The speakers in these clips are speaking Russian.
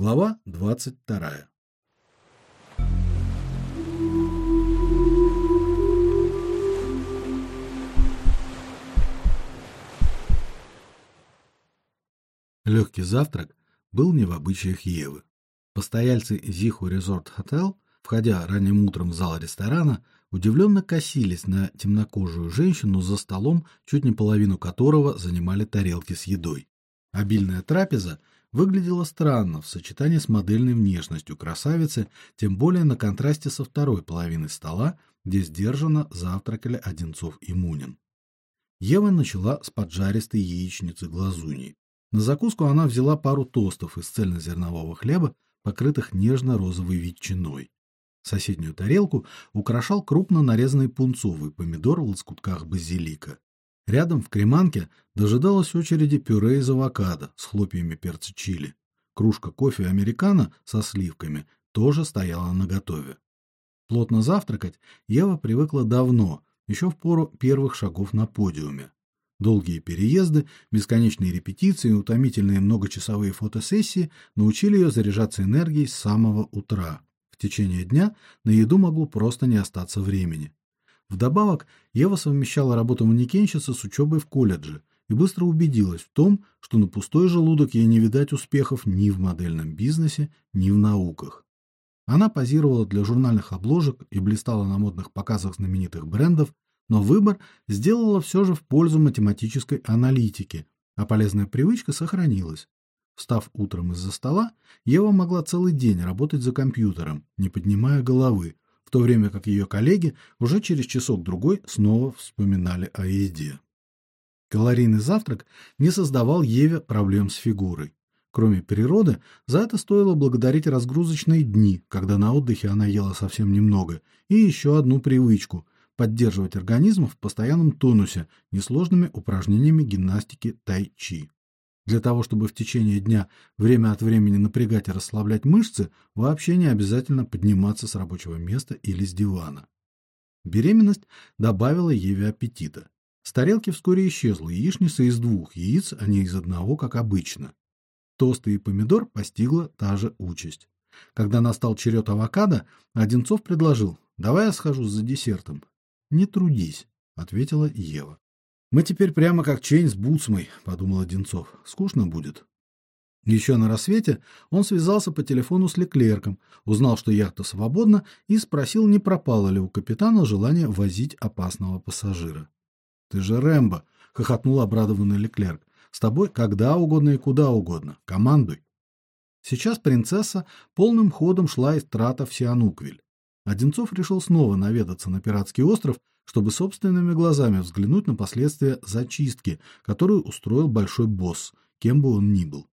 Глава 22. Легкий завтрак был не в обычаях Евы. Постояльцы Зиху Резорт Хотел, входя ранним утром в зал ресторана, удивленно косились на темнокожую женщину за столом, чуть не половину которого занимали тарелки с едой. Обильная трапеза выглядела странно в сочетании с модельной внешностью красавицы, тем более на контрасте со второй половиной стола, где сдержанно завтракали Одинцов и Мунин. Ева начала с поджаристой яичницы глазуньи. На закуску она взяла пару тостов из цельнозернового хлеба, покрытых нежно-розовой ветчиной. Соседнюю тарелку украшал крупно нарезанный пунцовый помидор в лоскутках базилика. Рядом в креманке дожидалась очереди пюре из авокадо с хлопьями перца чили. Кружка кофе американо со сливками тоже стояла наготове. Плотно завтракать Ева привыкла давно, еще в пору первых шагов на подиуме. Долгие переезды, бесконечные репетиции и утомительные многочасовые фотосессии научили ее заряжаться энергией с самого утра. В течение дня на еду могло просто не остаться времени. Вдобавок, Ева совмещала работу манекенщицы с учебой в колледже и быстро убедилась в том, что на пустой желудок ей не видать успехов ни в модельном бизнесе, ни в науках. Она позировала для журнальных обложек и блистала на модных показах знаменитых брендов, но выбор сделала все же в пользу математической аналитики, а полезная привычка сохранилась. Встав утром из-за стола, Ева могла целый день работать за компьютером, не поднимая головы, в то время как ее коллеги уже через часок другой снова вспоминали о еде. Калорийный завтрак не создавал Еве проблем с фигурой. Кроме природы, за это стоило благодарить разгрузочные дни, когда на отдыхе она ела совсем немного, и еще одну привычку поддерживать организм в постоянном тонусе несложными упражнениями гимнастики тай-чи. Для того, чтобы в течение дня время от времени напрягать и расслаблять мышцы, вообще не обязательно подниматься с рабочего места или с дивана. Беременность добавила Еве аппетита. С тарелки вскоре исчезла яичница из двух яиц, а не из одного, как обычно. Тосты и помидор постигла та же участь. Когда настал черед авокадо, Одинцов предложил: "Давай я схожу за десертом". "Не трудись", ответила Ева. Мы теперь прямо как Чейн с Буцмой, подумал Одинцов. Скучно будет. Еще на рассвете он связался по телефону с Леклерком, узнал, что яхта свободна, и спросил, не пропало ли у капитана желание возить опасного пассажира. Ты же Рэмбо, хохотнул обрадованный Леклерк. С тобой когда угодно и куда угодно. Командуй. Сейчас принцесса полным ходом шла из трата в Сиануквиль. Одинцов решил снова наведаться на пиратский остров чтобы собственными глазами взглянуть на последствия зачистки, которую устроил большой босс, кем бы он ни был.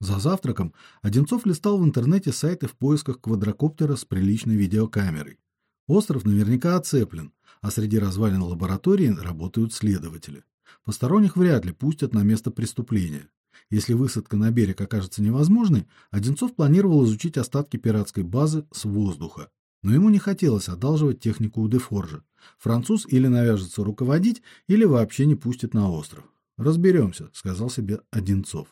За завтраком Одинцов листал в интернете сайты в поисках квадрокоптера с приличной видеокамерой. Остров наверняка оцеплен, а среди развалин лаборатории работают следователи. Посторонних вряд ли пустят на место преступления. Если высадка на берег окажется невозможной, Одинцов планировал изучить остатки пиратской базы с воздуха. Но ему не хотелось одалживать технику у Дефоржа. Француз или навяжется руководить, или вообще не пустит на остров. Разберемся, сказал себе Одинцов.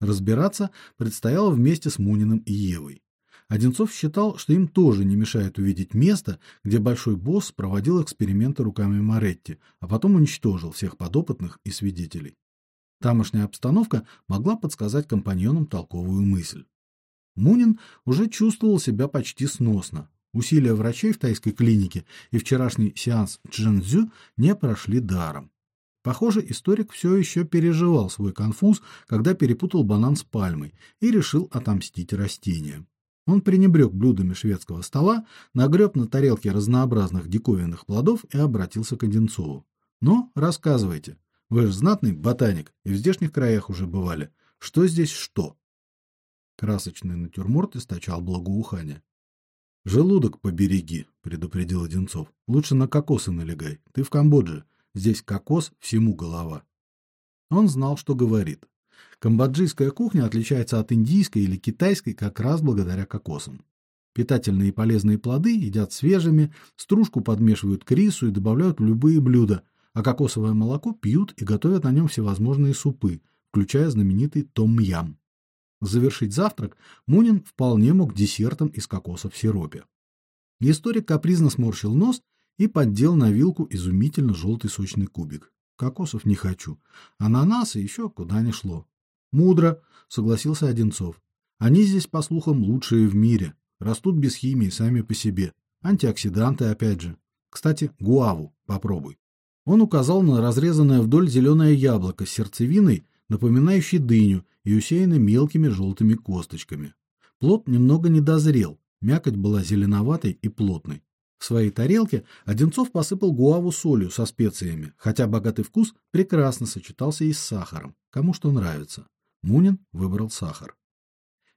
Разбираться предстояло вместе с Муниным и Евой. Одинцов считал, что им тоже не мешает увидеть место, где большой босс проводил эксперименты руками Маретти, а потом уничтожил всех подопытных и свидетелей. Тамошняя обстановка могла подсказать компаньонам толковую мысль. Мунин уже чувствовал себя почти сносно. Усилия врачей в тайской клинике и вчерашний сеанс Чжэнцзю не прошли даром. Похоже, историк все еще переживал свой конфуз, когда перепутал банан с пальмой и решил отомстить растениям. Он пренебрег блюдами шведского стола, нагреб на тарелке разнообразных диковинных плодов и обратился к Одинцову. "Но рассказывайте. Вы же знатный ботаник и в здешних краях уже бывали. Что здесь что?" Красочный натюрморт источал благоухание. Желудок побереги, предупредил Одинцов. Лучше на кокосы налегай. Ты в Камбодже. Здесь кокос всему голова. Он знал, что говорит. Камбоджийская кухня отличается от индийской или китайской как раз благодаря кокосам. Питательные и полезные плоды едят свежими, стружку подмешивают к рису и добавляют в любые блюда, а кокосовое молоко пьют и готовят на нем всевозможные супы, включая знаменитый том-ям. Завершить завтрак Мунин вполне мог десертом из кокоса в сиропе. Историк капризно сморщил нос и поддел на вилку изумительно желтый сочный кубик. Кокосов не хочу. Ананасы еще куда ни шло. Мудро, согласился Одинцов. Они здесь, по слухам, лучшие в мире. Растут без химии сами по себе. Антиоксиданты опять же. Кстати, гуаву попробуй. Он указал на разрезанное вдоль зеленое яблоко с сердцевиной, напоминающей дыню и усеянной мелкими желтыми косточками. Плод немного недозрел, мякоть была зеленоватой и плотной. В своей тарелке Одинцов посыпал гуаву солью со специями, хотя богатый вкус прекрасно сочетался и с сахаром, кому что нравится. Мунин выбрал сахар.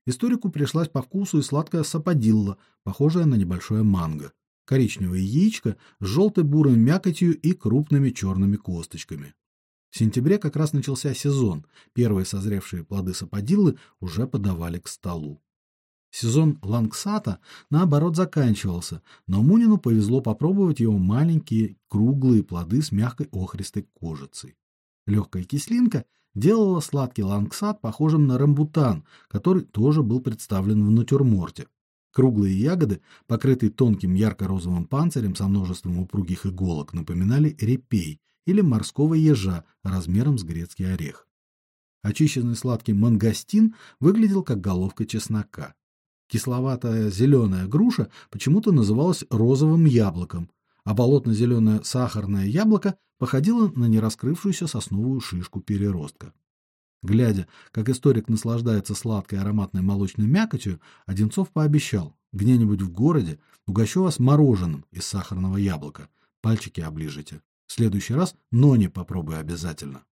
Историку пришлась по вкусу и сладкая саподилла, похожая на небольшое манго. Коричневое яичко с желтой бурой мякотью и крупными черными косточками. В сентябре как раз начался сезон. Первые созревшие плоды саподиллы уже подавали к столу. Сезон лангсата, наоборот, заканчивался, но Мунину повезло попробовать его маленькие круглые плоды с мягкой охристой кожицей. Легкая кислинка делала сладкий лангсат похожим на рамбутан, который тоже был представлен в натюрморте. Круглые ягоды, покрытые тонким ярко-розовым панцирем со множеством упругих иголок, напоминали репей или морского ежа размером с грецкий орех. Очищенный сладкий мангостин выглядел как головка чеснока. Кисловатая зеленая груша почему-то называлась розовым яблоком, а болотно-зеленое сахарное яблоко походило на нераскрывшуюся сосновую шишку переростка. Глядя, как историк наслаждается сладкой ароматной молочной мякотью, Одинцов пообещал: "Где-нибудь в городе угощу вас мороженым из сахарного яблока. Пальчики оближите. Следующий раз нони попробую обязательно".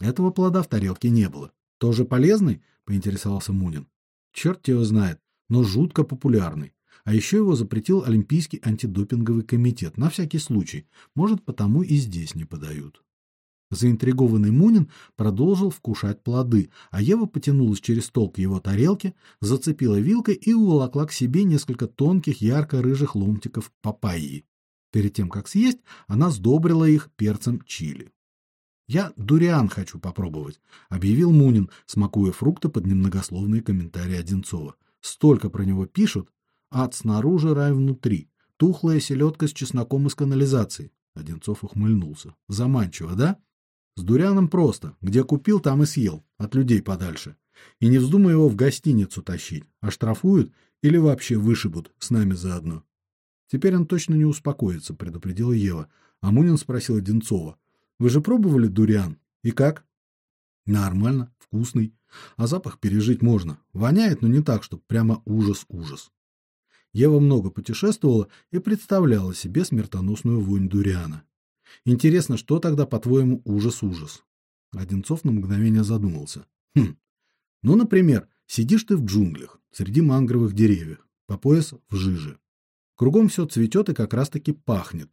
Этого плода в тарелке не было. Тоже полезный, поинтересовался Мунин. Черт его знает, но жутко популярный. А еще его запретил Олимпийский антидопинговый комитет на всякий случай. Может, потому и здесь не подают. Заинтригованный Мунин продолжил вкушать плоды, а Ева потянулась через стол к его тарелке, зацепила вилкой и уволокла к себе несколько тонких ярко-рыжих ломтиков папайи. Перед тем как съесть, она сдобрила их перцем чили. Я дуриан хочу попробовать, объявил Мунин, смакуя фрукты под немногословные комментарии Одинцова. Столько про него пишут, ад снаружи, рай внутри. Тухлая селедка с чесноком из канализации. Одинцов ухмыльнулся. Заманчиво, да? С дурианом просто. Где купил, там и съел. От людей подальше. И не вздумай его в гостиницу тащить. Оштрафуют или вообще вышибут с нами заодно. Теперь он точно не успокоится, предупредила Ева. А Мунин спросил Одинцова. Вы же пробовали дуриан? И как? Нормально, вкусный. А запах пережить можно. Воняет, но не так, что прямо ужас-ужас. Ева много путешествовала и представляла себе смертоносную вонь дуриана. Интересно, что тогда, по-твоему, ужас-ужас? Одинцов на мгновение задумался. Хм. Ну, например, сидишь ты в джунглях, среди мангровых деревьев, по пояс в жиже. Кругом все цветет и как раз-таки пахнет.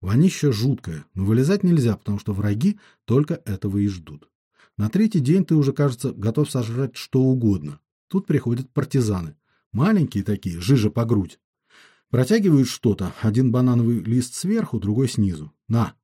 Вонище жуткое, но вылезать нельзя, потому что враги только этого и ждут. На третий день ты уже, кажется, готов сожрать что угодно. Тут приходят партизаны. Маленькие такие, жижа по грудь. Протягивают что-то, один банановый лист сверху, другой снизу. На.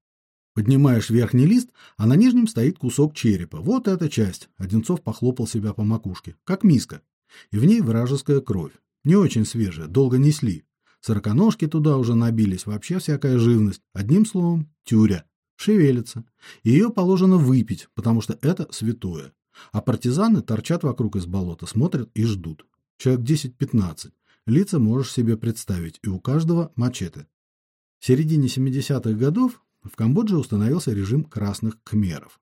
Поднимаешь верхний лист, а на нижнем стоит кусок черепа. Вот эта часть. Одинцов похлопал себя по макушке, как миска. И в ней вражеская кровь. Не очень свежая, долго несли. Сороконожки туда уже набились, вообще всякая живность. Одним словом, тюря шевелится. Ее положено выпить, потому что это святое. А партизаны торчат вокруг из болота, смотрят и ждут. Человек 10-15. Лица можешь себе представить, и у каждого мачете. В середине 70-х годов в Камбодже установился режим красных кхмеров.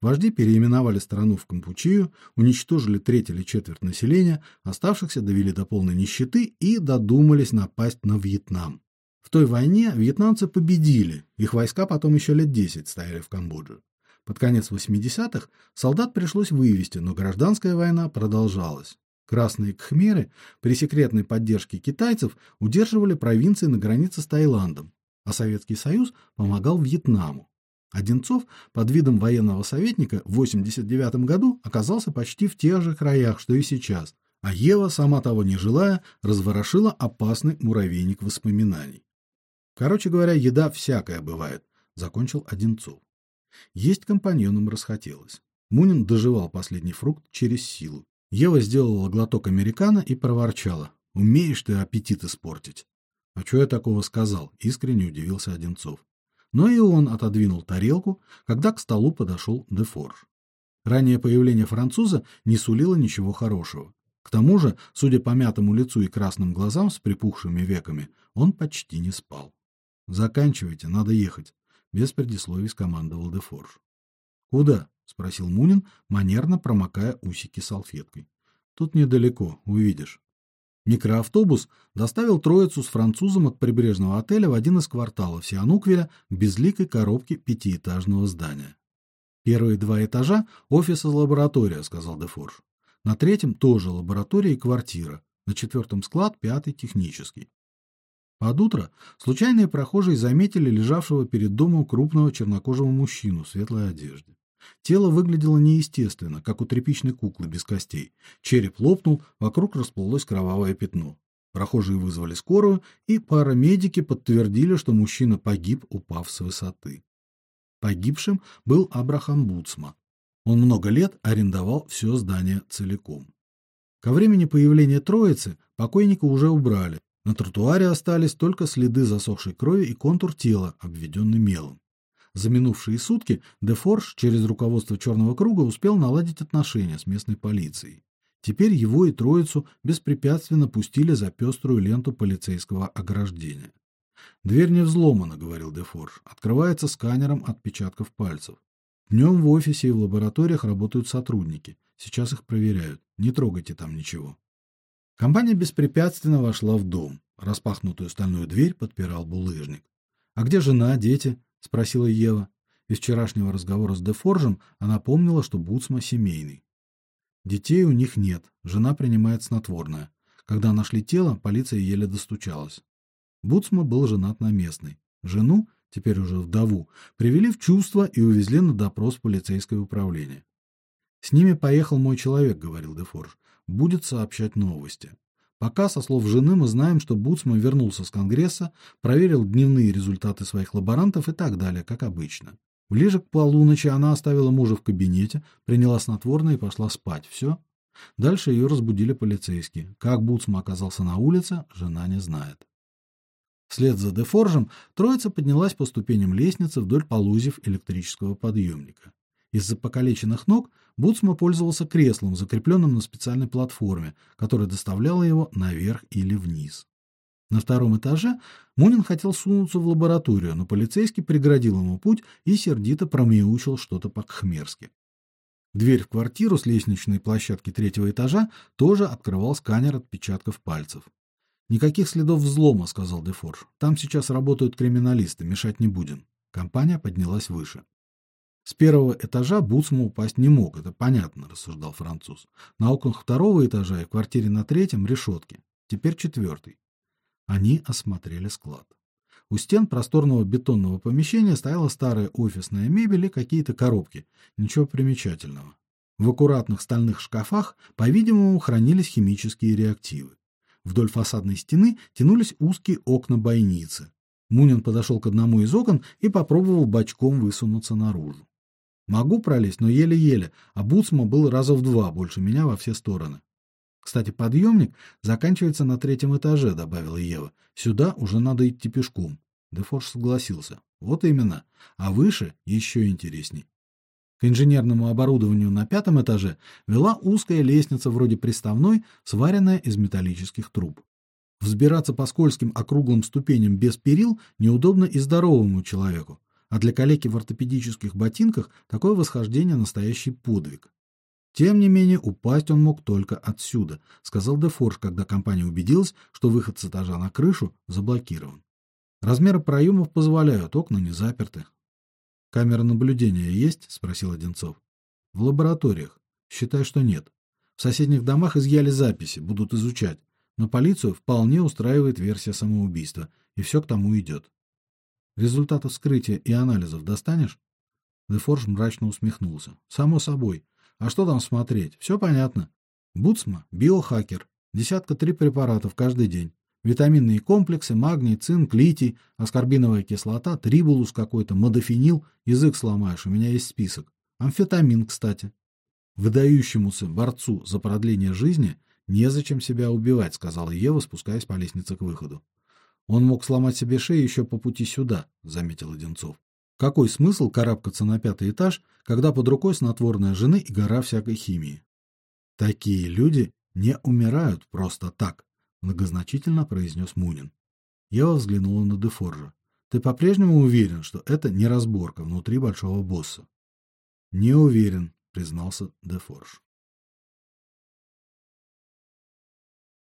Вожди переименовали страну в Кампучию, уничтожили треть или четверть населения, оставшихся довели до полной нищеты и додумались напасть на Вьетнам. В той войне вьетнамцы победили, их войска потом еще лет десять стояли в Камбодже. Под конец 80-х солдат пришлось вывести, но гражданская война продолжалась. Красные кхмеры при секретной поддержке китайцев удерживали провинции на границе с Таиландом, а Советский Союз помогал Вьетнаму. Одинцов под видом военного советника в 89 году оказался почти в тех же краях, что и сейчас, а Ева, сама того не желая, разворошила опасный муравейник воспоминаний. Короче говоря, еда всякая бывает, закончил Одинцов. Есть компаньонам расхотелось. Мунин доживал последний фрукт через силу. Ева сделала глоток американо и проворчала: "Умеешь ты аппетит испортить". "А что я такого сказал?" искренне удивился Одинцов. Но и он отодвинул тарелку, когда к столу подошел Дефорж. Раннее появление француза не сулило ничего хорошего. К тому же, судя по мятому лицу и красным глазам с припухшими веками, он почти не спал. Заканчивайте, надо ехать, без предисловий скомандовал Дефорж. Куда? спросил Мунин, манерно промокая усики салфеткой. Тут недалеко, увидишь. Микроавтобус доставил троицу с французом от прибрежного отеля в один из кварталов Сиануквеля к безликой коробке пятиэтажного здания. Первые два этажа офис и лаборатория, сказал Дефорж. На третьем тоже лаборатория и квартира, на четвертом склад, пятый технический. Под утро случайные прохожие заметили лежавшего перед домом крупного чернокожего мужчину в светлой одежде. Тело выглядело неестественно, как у тряпичной куклы без костей. Череп лопнул, вокруг расплылось кровавое пятно. Прохожие вызвали скорую, и парамедики подтвердили, что мужчина погиб, упав с высоты. Погибшим был Абрахам Буцма. Он много лет арендовал все здание целиком. Ко времени появления троицы покойника уже убрали. На тротуаре остались только следы засохшей крови и контур тела, обведенный мелом. За минувшие сутки Дефорж через руководство Черного круга успел наладить отношения с местной полицией. Теперь его и троицу беспрепятственно пустили за пеструю ленту полицейского ограждения. Дверь не взломана, говорил Дефорж. Открывается сканером отпечатков пальцев. Днем в офисе и в лабораториях работают сотрудники. Сейчас их проверяют. Не трогайте там ничего. Компания беспрепятственно вошла в дом. Распахнутую стальную дверь подпирал булыжник. А где жена, дети? Спросила Ева. Из вчерашнего разговора с Дефоржем она помнила, что Буцма семейный. Детей у них нет, жена принимает снотворное. Когда нашли тело, полиция еле достучалась. Буцма был женат на местной. Жену, теперь уже вдову, привели в чувство и увезли на допрос в полицейское управление. С ними поехал мой человек, говорил Дефорж. Будет сообщать новости. Пока, со слов жены, мы знаем, что Буцман вернулся с Конгресса, проверил дневные результаты своих лаборантов и так далее, как обычно. Ближе к полуночи она оставила мужа в кабинете, приняла снотворное и пошла спать. Все. Дальше ее разбудили полицейские. Как Буцман оказался на улице, жена не знает. Вслед за Дефоржем троица поднялась по ступеням лестницы вдоль полозьев электрического подъемника. Из-за покалеченных ног Буцма пользовался креслом, закрепленным на специальной платформе, которая доставляла его наверх или вниз. На втором этаже Мунин хотел сунуться в лабораторию, но полицейский преградил ему путь и сердито промяучил что-то по-кхмерски. Дверь в квартиру с лестничной площадки третьего этажа тоже открывал сканер отпечатков пальцев. Никаких следов взлома, сказал Дефорж. Там сейчас работают криминалисты, мешать не будем. Компания поднялась выше. С первого этажа Буцма упасть не мог, это понятно, рассуждал француз. На окнах второго этажа и в квартире на третьем решетки. Теперь четвертый. Они осмотрели склад. У стен просторного бетонного помещения стояла старая офисная мебель и какие-то коробки. Ничего примечательного. В аккуратных стальных шкафах, по-видимому, хранились химические реактивы. Вдоль фасадной стены тянулись узкие окна-бойницы. Мунин подошел к одному из окон и попробовал бочком высунуться наружу. Могу пролезть, но еле-еле, а Буцма был раза в два больше меня во все стороны. Кстати, подъемник заканчивается на третьем этаже, добавила Ева. Сюда уже надо идти пешком. Дефорж согласился. Вот именно. А выше еще интересней. К инженерному оборудованию на пятом этаже вела узкая лестница вроде приставной, сваренная из металлических труб. Взбираться по скользким округлым ступеням без перил неудобно и здоровому человеку а для калеки в ортопедических ботинках такое восхождение настоящий подвиг. Тем не менее, упасть он мог только отсюда, сказал Дефорж, когда компания убедилась, что выход с этажа на крышу заблокирован. Размеры проемов позволяют, окна не заперты. Камера наблюдения есть, спросил Одинцов. В лабораториях. Считай, что нет. В соседних домах изъяли записи, будут изучать, но полицию вполне устраивает версия самоубийства, и все к тому идет. Результаты вскрытия и анализов достанешь? Дефорж мрачно усмехнулся. Само собой. А что там смотреть? Все понятно. Буцма биохакер. Десятка три препаратов каждый день. Витаминные комплексы, магний, цинк, литий, аскорбиновая кислота, трибулус какой-то, модофенил, язык сломаешь, у меня есть список. Амфетамин, кстати. Выдающемуся борцу за продление жизни незачем себя убивать, сказала Ева, спускаясь по лестнице к выходу. Он мог сломать себе шею еще по пути сюда, заметил Одинцов. Какой смысл карабкаться на пятый этаж, когда под рукой снотворная жены и гора всякой химии? Такие люди не умирают просто так, многозначительно произнес Мунин. Ева взглянула на Дефоржа. Ты по-прежнему уверен, что это не разборка внутри большого босса? Не уверен, признался Дефорж.